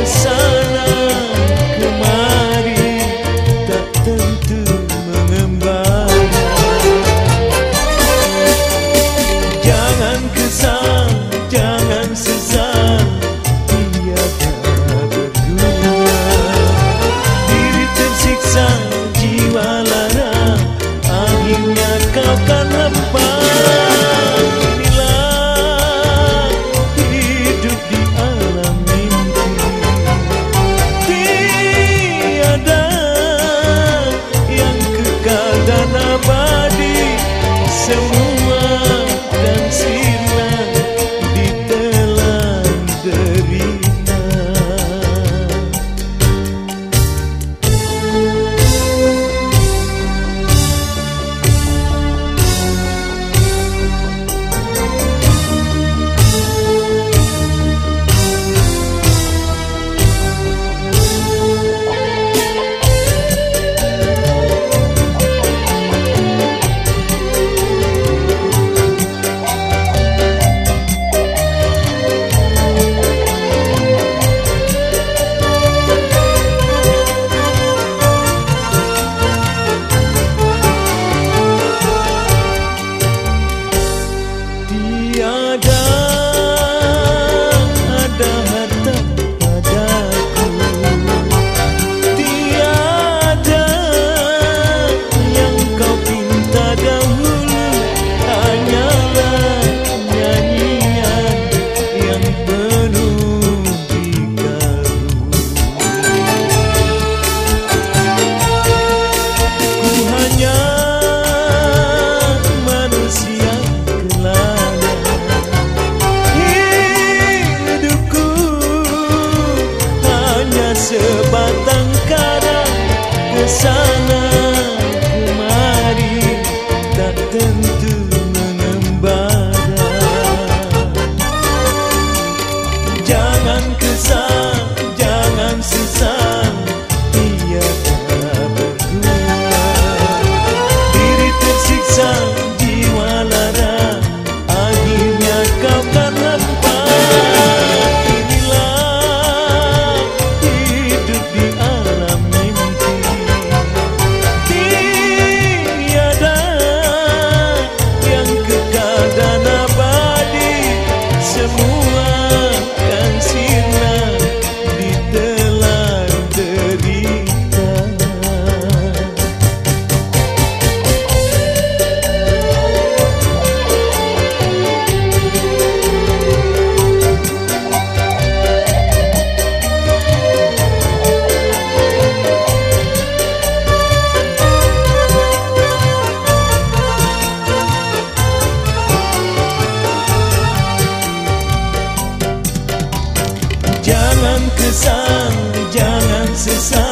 the sun. sana. transição